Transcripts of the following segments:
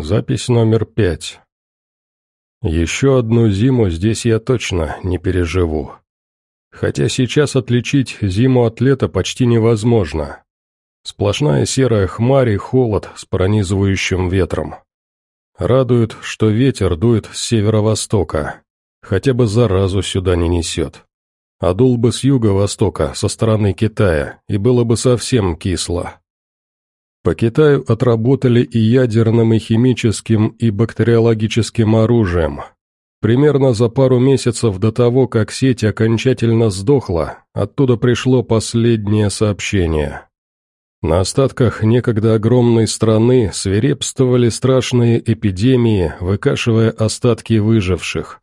Запись номер пять. Еще одну зиму здесь я точно не переживу. Хотя сейчас отличить зиму от лета почти невозможно. Сплошная серая хмарь и холод с пронизывающим ветром. Радует, что ветер дует с северо-востока, хотя бы заразу сюда не несет. А дул бы с юго-востока, со стороны Китая, и было бы совсем кисло. По Китаю отработали и ядерным, и химическим, и бактериологическим оружием. Примерно за пару месяцев до того, как сеть окончательно сдохла, оттуда пришло последнее сообщение. На остатках некогда огромной страны свирепствовали страшные эпидемии, выкашивая остатки выживших.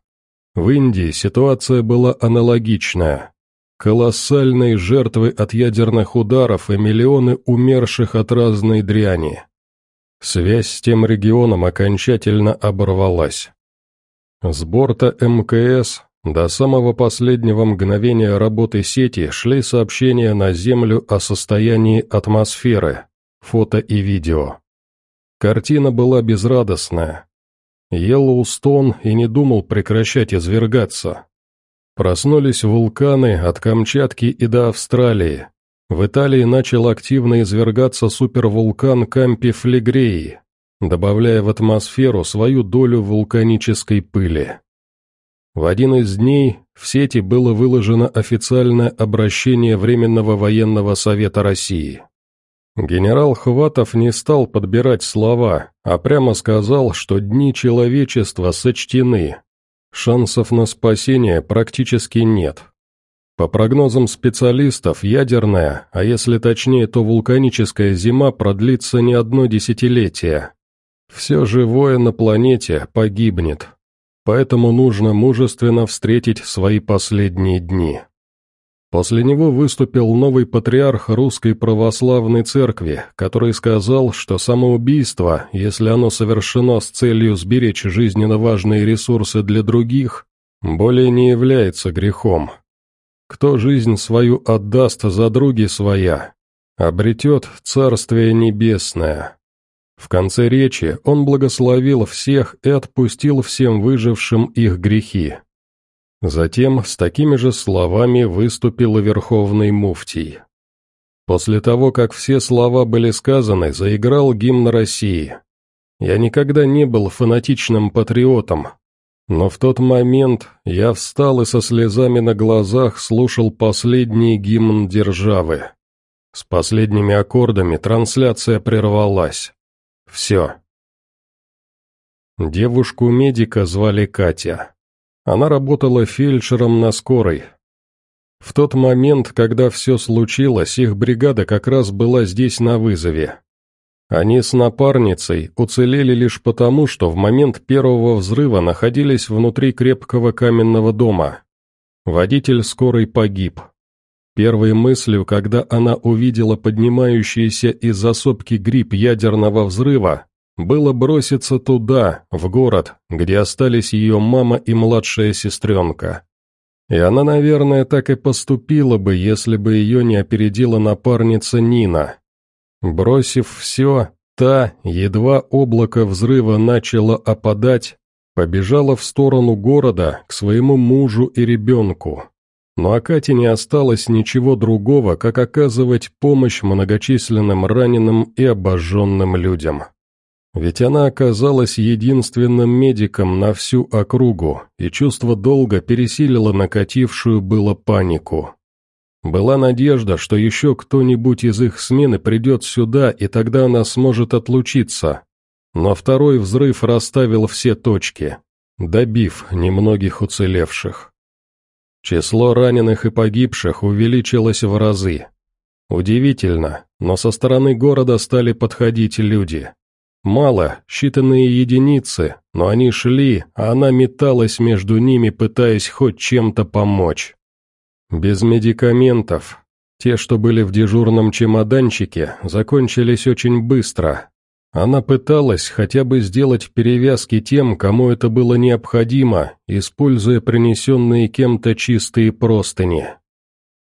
В Индии ситуация была аналогичная. Колоссальные жертвы от ядерных ударов и миллионы умерших от разной дряни. Связь с тем регионом окончательно оборвалась. С борта МКС до самого последнего мгновения работы сети шли сообщения на Землю о состоянии атмосферы, фото и видео. Картина была безрадостная. Йеллоустон и не думал прекращать извергаться. Проснулись вулканы от Камчатки и до Австралии. В Италии начал активно извергаться супервулкан Кампи Флегреи, добавляя в атмосферу свою долю вулканической пыли. В один из дней в сети было выложено официальное обращение Временного военного совета России. Генерал Хватов не стал подбирать слова, а прямо сказал, что дни человечества сочтены, Шансов на спасение практически нет. По прогнозам специалистов, ядерная, а если точнее, то вулканическая зима продлится не одно десятилетие. Все живое на планете погибнет, поэтому нужно мужественно встретить свои последние дни. После него выступил новый патриарх Русской Православной Церкви, который сказал, что самоубийство, если оно совершено с целью сберечь жизненно важные ресурсы для других, более не является грехом. Кто жизнь свою отдаст за други своя, обретет Царствие Небесное. В конце речи он благословил всех и отпустил всем выжившим их грехи. Затем с такими же словами выступил Верховный Муфтий. После того, как все слова были сказаны, заиграл гимн России. Я никогда не был фанатичным патриотом, но в тот момент я встал и со слезами на глазах слушал последний гимн державы. С последними аккордами трансляция прервалась. Все. Девушку-медика звали Катя. Она работала фельдшером на скорой. В тот момент, когда все случилось, их бригада как раз была здесь на вызове. Они с напарницей уцелели лишь потому, что в момент первого взрыва находились внутри крепкого каменного дома. Водитель скорой погиб. Первой мыслью, когда она увидела поднимающийся из засопки гриб ядерного взрыва, было броситься туда, в город, где остались ее мама и младшая сестренка. И она, наверное, так и поступила бы, если бы ее не опередила напарница Нина. Бросив все, та, едва облако взрыва начало опадать, побежала в сторону города к своему мужу и ребенку. Но о Кате не осталось ничего другого, как оказывать помощь многочисленным раненым и обожженным людям. Ведь она оказалась единственным медиком на всю округу, и чувство долга пересилило накатившую было панику. Была надежда, что еще кто-нибудь из их смены придет сюда, и тогда она сможет отлучиться. Но второй взрыв расставил все точки, добив немногих уцелевших. Число раненых и погибших увеличилось в разы. Удивительно, но со стороны города стали подходить люди. Мало, считанные единицы, но они шли, а она металась между ними, пытаясь хоть чем-то помочь. Без медикаментов. Те, что были в дежурном чемоданчике, закончились очень быстро. Она пыталась хотя бы сделать перевязки тем, кому это было необходимо, используя принесенные кем-то чистые простыни.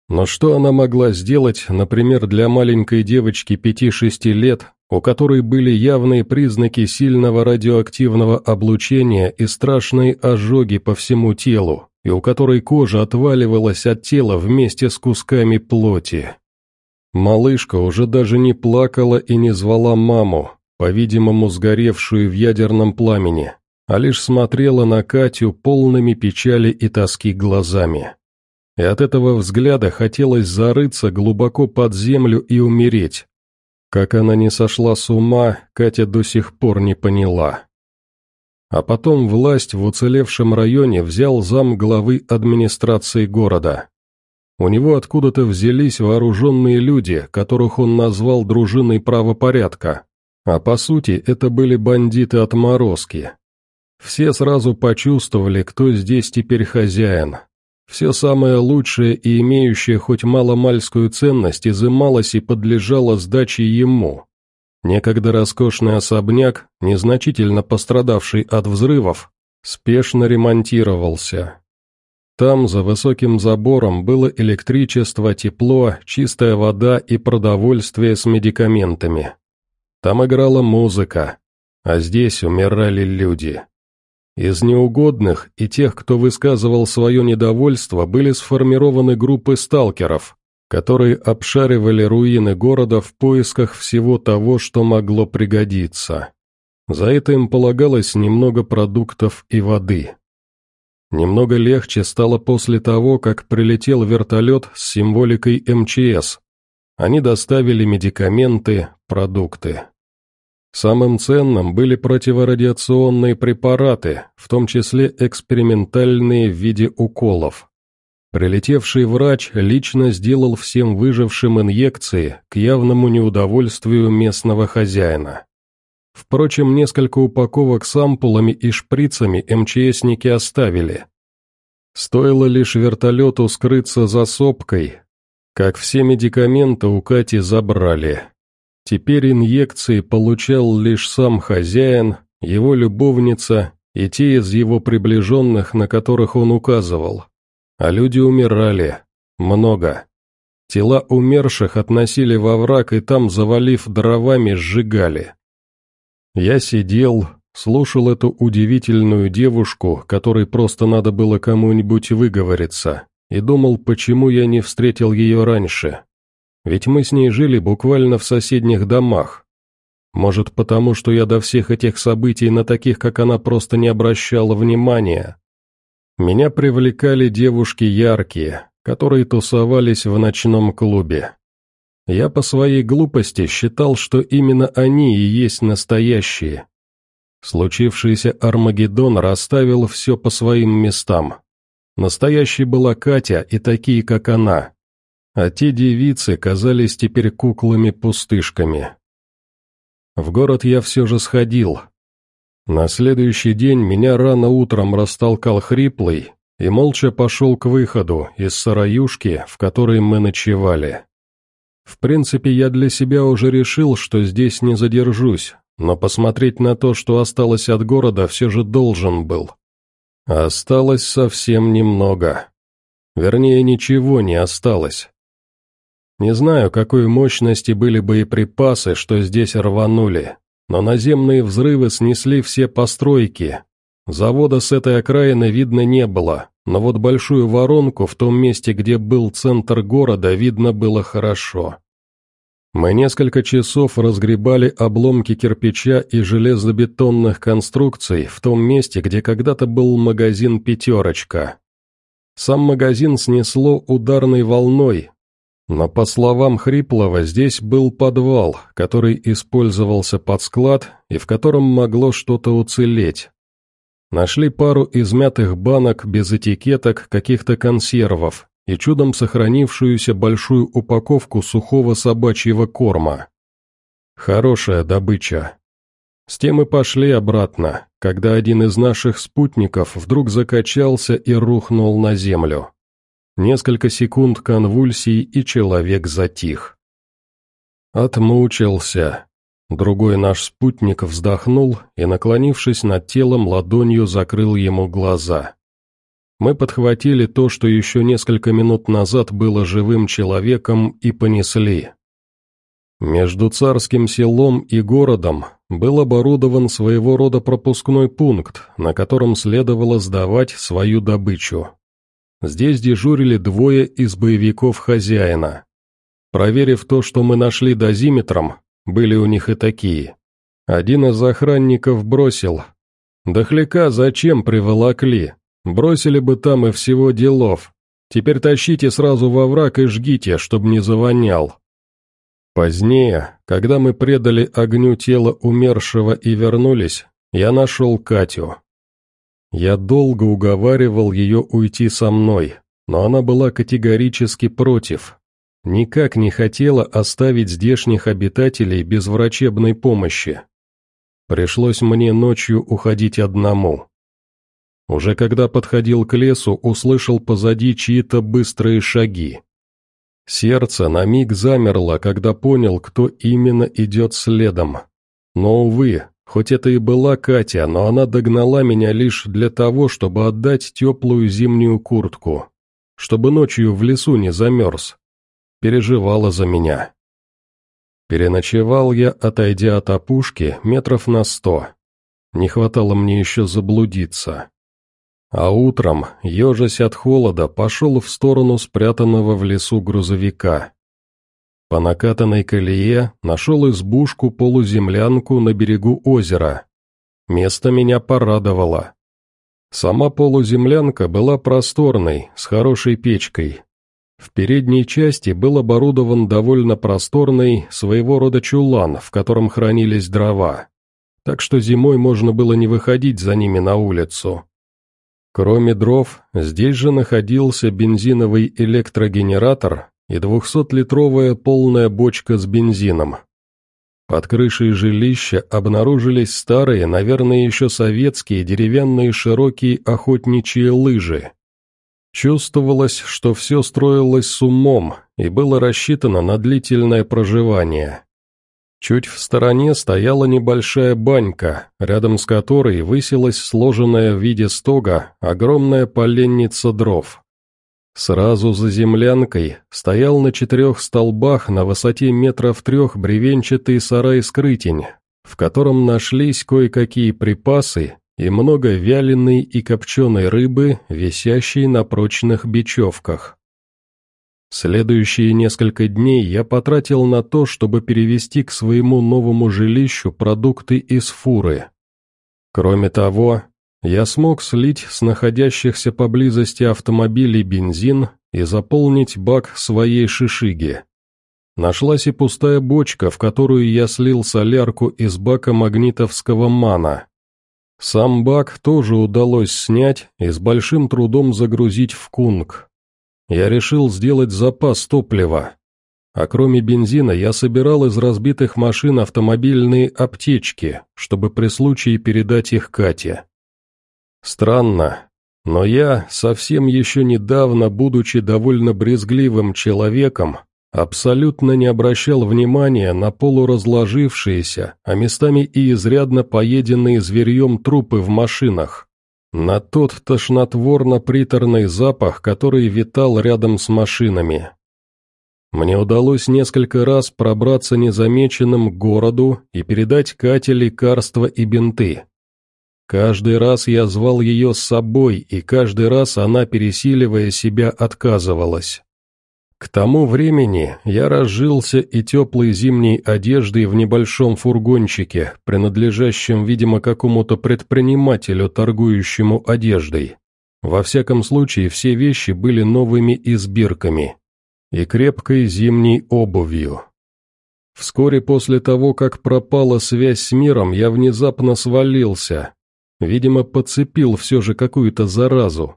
Но что она могла сделать, например, для маленькой девочки 5-6 лет, у которой были явные признаки сильного радиоактивного облучения и страшные ожоги по всему телу, и у которой кожа отваливалась от тела вместе с кусками плоти. Малышка уже даже не плакала и не звала маму, по-видимому сгоревшую в ядерном пламени, а лишь смотрела на Катю полными печали и тоски глазами. И от этого взгляда хотелось зарыться глубоко под землю и умереть. Как она не сошла с ума, Катя до сих пор не поняла. А потом власть в уцелевшем районе взял зам главы администрации города. У него откуда-то взялись вооруженные люди, которых он назвал дружиной правопорядка, а по сути это были бандиты-отморозки. Все сразу почувствовали, кто здесь теперь хозяин, все самое лучшее и имеющее хоть маломальскую ценность изымалось и подлежало сдаче ему. Некогда роскошный особняк, незначительно пострадавший от взрывов, спешно ремонтировался. Там, за высоким забором, было электричество, тепло, чистая вода и продовольствие с медикаментами. Там играла музыка, а здесь умирали люди. Из неугодных и тех, кто высказывал свое недовольство, были сформированы группы сталкеров, которые обшаривали руины города в поисках всего того, что могло пригодиться. За это им полагалось немного продуктов и воды. Немного легче стало после того, как прилетел вертолет с символикой МЧС. Они доставили медикаменты, продукты. Самым ценным были противорадиационные препараты, в том числе экспериментальные в виде уколов. Прилетевший врач лично сделал всем выжившим инъекции к явному неудовольствию местного хозяина. Впрочем, несколько упаковок с ампулами и шприцами МЧСники оставили. Стоило лишь вертолету скрыться за сопкой, как все медикаменты у Кати забрали. Теперь инъекции получал лишь сам хозяин, его любовница и те из его приближенных, на которых он указывал. А люди умирали. Много. Тела умерших относили во враг и там, завалив дровами, сжигали. Я сидел, слушал эту удивительную девушку, которой просто надо было кому-нибудь выговориться, и думал, почему я не встретил ее раньше. Ведь мы с ней жили буквально в соседних домах. Может, потому что я до всех этих событий на таких, как она, просто не обращала внимания. Меня привлекали девушки яркие, которые тусовались в ночном клубе. Я по своей глупости считал, что именно они и есть настоящие. Случившийся Армагеддон расставил все по своим местам. Настоящей была Катя и такие, как она а те девицы казались теперь куклами-пустышками. В город я все же сходил. На следующий день меня рано утром растолкал хриплый и молча пошел к выходу из сараюшки, в которой мы ночевали. В принципе, я для себя уже решил, что здесь не задержусь, но посмотреть на то, что осталось от города, все же должен был. Осталось совсем немного. Вернее, ничего не осталось. Не знаю, какой мощности были боеприпасы, что здесь рванули, но наземные взрывы снесли все постройки. Завода с этой окраины видно не было, но вот большую воронку в том месте, где был центр города, видно было хорошо. Мы несколько часов разгребали обломки кирпича и железобетонных конструкций в том месте, где когда-то был магазин «Пятерочка». Сам магазин снесло ударной волной, но по словам Хриплова, здесь был подвал, который использовался под склад и в котором могло что-то уцелеть. Нашли пару измятых банок без этикеток каких-то консервов и чудом сохранившуюся большую упаковку сухого собачьего корма. Хорошая добыча. С тем и пошли обратно, когда один из наших спутников вдруг закачался и рухнул на землю. Несколько секунд конвульсий, и человек затих. Отмучился. Другой наш спутник вздохнул и, наклонившись над телом, ладонью закрыл ему глаза. Мы подхватили то, что еще несколько минут назад было живым человеком, и понесли. Между царским селом и городом был оборудован своего рода пропускной пункт, на котором следовало сдавать свою добычу. Здесь дежурили двое из боевиков хозяина. Проверив то, что мы нашли дозиметром, были у них и такие. Один из охранников бросил. «Дохляка зачем приволокли? Бросили бы там и всего делов. Теперь тащите сразу во враг и жгите, чтобы не завонял». Позднее, когда мы предали огню тело умершего и вернулись, я нашел Катю. Я долго уговаривал ее уйти со мной, но она была категорически против. Никак не хотела оставить здешних обитателей без врачебной помощи. Пришлось мне ночью уходить одному. Уже когда подходил к лесу, услышал позади чьи-то быстрые шаги. Сердце на миг замерло, когда понял, кто именно идет следом. Но, увы, хоть это и была Катя, но она догнала меня лишь для того, чтобы отдать теплую зимнюю куртку, чтобы ночью в лесу не замерз. Переживала за меня. Переночевал я, отойдя от опушки, метров на сто. Не хватало мне еще заблудиться. А утром, ежась от холода, пошел в сторону спрятанного в лесу грузовика. По накатанной колее нашел избушку-полуземлянку на берегу озера. Место меня порадовало. Сама полуземлянка была просторной, с хорошей печкой. В передней части был оборудован довольно просторный, своего рода чулан, в котором хранились дрова. Так что зимой можно было не выходить за ними на улицу. Кроме дров, здесь же находился бензиновый электрогенератор и 200-литровая полная бочка с бензином. Под крышей жилища обнаружились старые, наверное, еще советские деревянные широкие охотничьи лыжи. Чувствовалось, что все строилось с умом и было рассчитано на длительное проживание. Чуть в стороне стояла небольшая банька, рядом с которой высилась сложенная в виде стога огромная поленница дров. Сразу за землянкой стоял на четырех столбах на высоте метров трех бревенчатый сарай-скрытень, в котором нашлись кое-какие припасы и много вяленой и копченой рыбы, висящей на прочных бечевках. Следующие несколько дней я потратил на то, чтобы перевести к своему новому жилищу продукты из фуры. Кроме того, я смог слить с находящихся поблизости автомобилей бензин и заполнить бак своей шишиги. Нашлась и пустая бочка, в которую я слил солярку из бака магнитовского мана. Сам бак тоже удалось снять и с большим трудом загрузить в кунг я решил сделать запас топлива. А кроме бензина я собирал из разбитых машин автомобильные аптечки, чтобы при случае передать их Кате. Странно, но я, совсем еще недавно, будучи довольно брезгливым человеком, абсолютно не обращал внимания на полуразложившиеся, а местами и изрядно поеденные зверьем трупы в машинах на тот тошнотворно-приторный запах, который витал рядом с машинами. Мне удалось несколько раз пробраться незамеченным к городу и передать Кате лекарства и бинты. Каждый раз я звал ее с собой, и каждый раз она, пересиливая себя, отказывалась. К тому времени я разжился и теплой зимней одеждой в небольшом фургончике, принадлежащем, видимо, какому-то предпринимателю, торгующему одеждой. Во всяком случае, все вещи были новыми избирками и крепкой зимней обувью. Вскоре после того, как пропала связь с миром, я внезапно свалился. Видимо, подцепил все же какую-то заразу.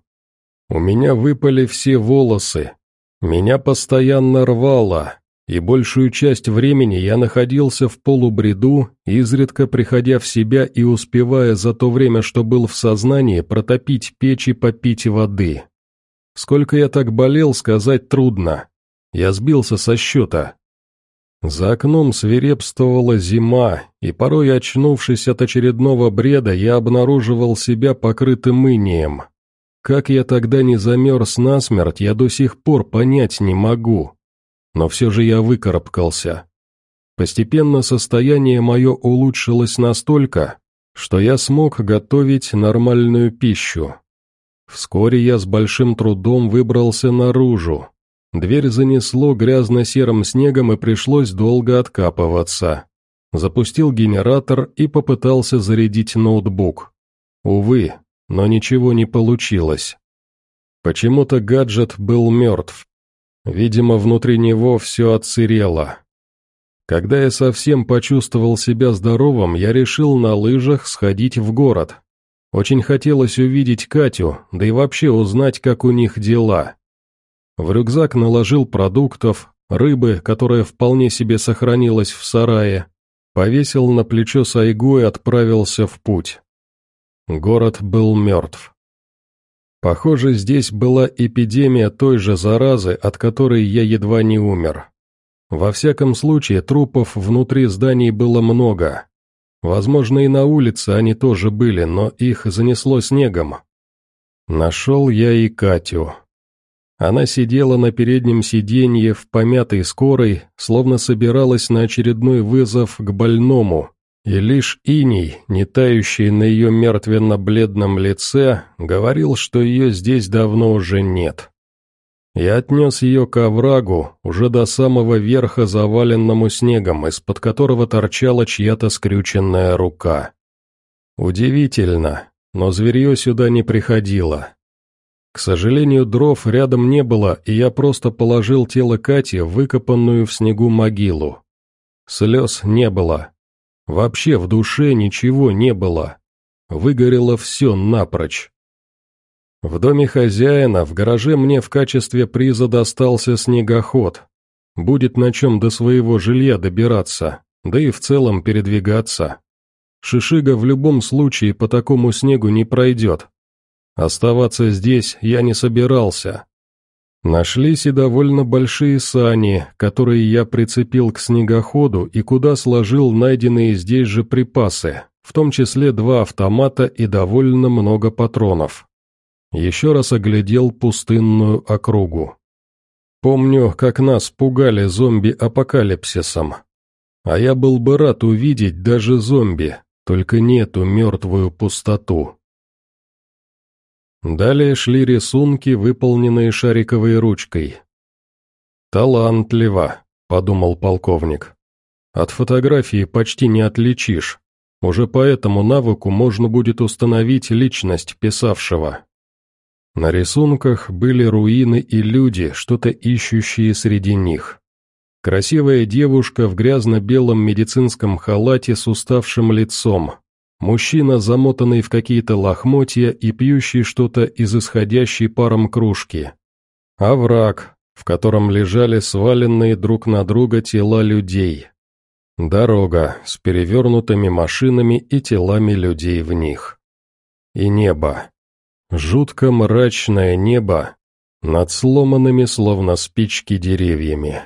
У меня выпали все волосы, меня постоянно рвало, и большую часть времени я находился в полубреду, изредка приходя в себя и успевая за то время, что был в сознании, протопить печь и попить воды. Сколько я так болел, сказать трудно. Я сбился со счета. За окном свирепствовала зима, и порой, очнувшись от очередного бреда, я обнаруживал себя покрытым инием. Как я тогда не замерз насмерть, я до сих пор понять не могу. Но все же я выкарабкался. Постепенно состояние мое улучшилось настолько, что я смог готовить нормальную пищу. Вскоре я с большим трудом выбрался наружу. Дверь занесло грязно-серым снегом и пришлось долго откапываться. Запустил генератор и попытался зарядить ноутбук. Увы, но ничего не получилось. Почему-то гаджет был мертв. Видимо, внутри него все отсырело. Когда я совсем почувствовал себя здоровым, я решил на лыжах сходить в город. Очень хотелось увидеть Катю, да и вообще узнать, как у них дела. В рюкзак наложил продуктов, рыбы, которая вполне себе сохранилась в сарае, повесил на плечо сайгу и отправился в путь. Город был мертв. Похоже, здесь была эпидемия той же заразы, от которой я едва не умер. Во всяком случае, трупов внутри зданий было много. Возможно, и на улице они тоже были, но их занесло снегом. Нашел я и Катю. Она сидела на переднем сиденье в помятой скорой, словно собиралась на очередной вызов к больному, и лишь иней, не тающий на ее мертвенно-бледном лице, говорил, что ее здесь давно уже нет. Я отнес ее к оврагу, уже до самого верха заваленному снегом, из-под которого торчала чья-то скрюченная рука. Удивительно, но зверье сюда не приходило. К сожалению, дров рядом не было, и я просто положил тело Кати в выкопанную в снегу могилу. Слез не было. Вообще в душе ничего не было. Выгорело все напрочь. В доме хозяина в гараже мне в качестве приза достался снегоход. Будет на чем до своего жилья добираться, да и в целом передвигаться. Шишига в любом случае по такому снегу не пройдет. Оставаться здесь я не собирался. Нашлись и довольно большие сани, которые я прицепил к снегоходу и куда сложил найденные здесь же припасы, в том числе два автомата и довольно много патронов. Еще раз оглядел пустынную округу. Помню, как нас пугали зомби-апокалипсисом. А я был бы рад увидеть даже зомби, только не эту мертвую пустоту. Далее шли рисунки, выполненные шариковой ручкой. «Талантливо», — подумал полковник. «От фотографии почти не отличишь. Уже по этому навыку можно будет установить личность писавшего». На рисунках были руины и люди, что-то ищущие среди них. Красивая девушка в грязно-белом медицинском халате с уставшим лицом. Мужчина, замотанный в какие-то лохмотья и пьющий что-то из исходящей паром кружки. Овраг, в котором лежали сваленные друг на друга тела людей. Дорога с перевернутыми машинами и телами людей в них. И небо. Жутко мрачное небо над сломанными, словно спички, деревьями.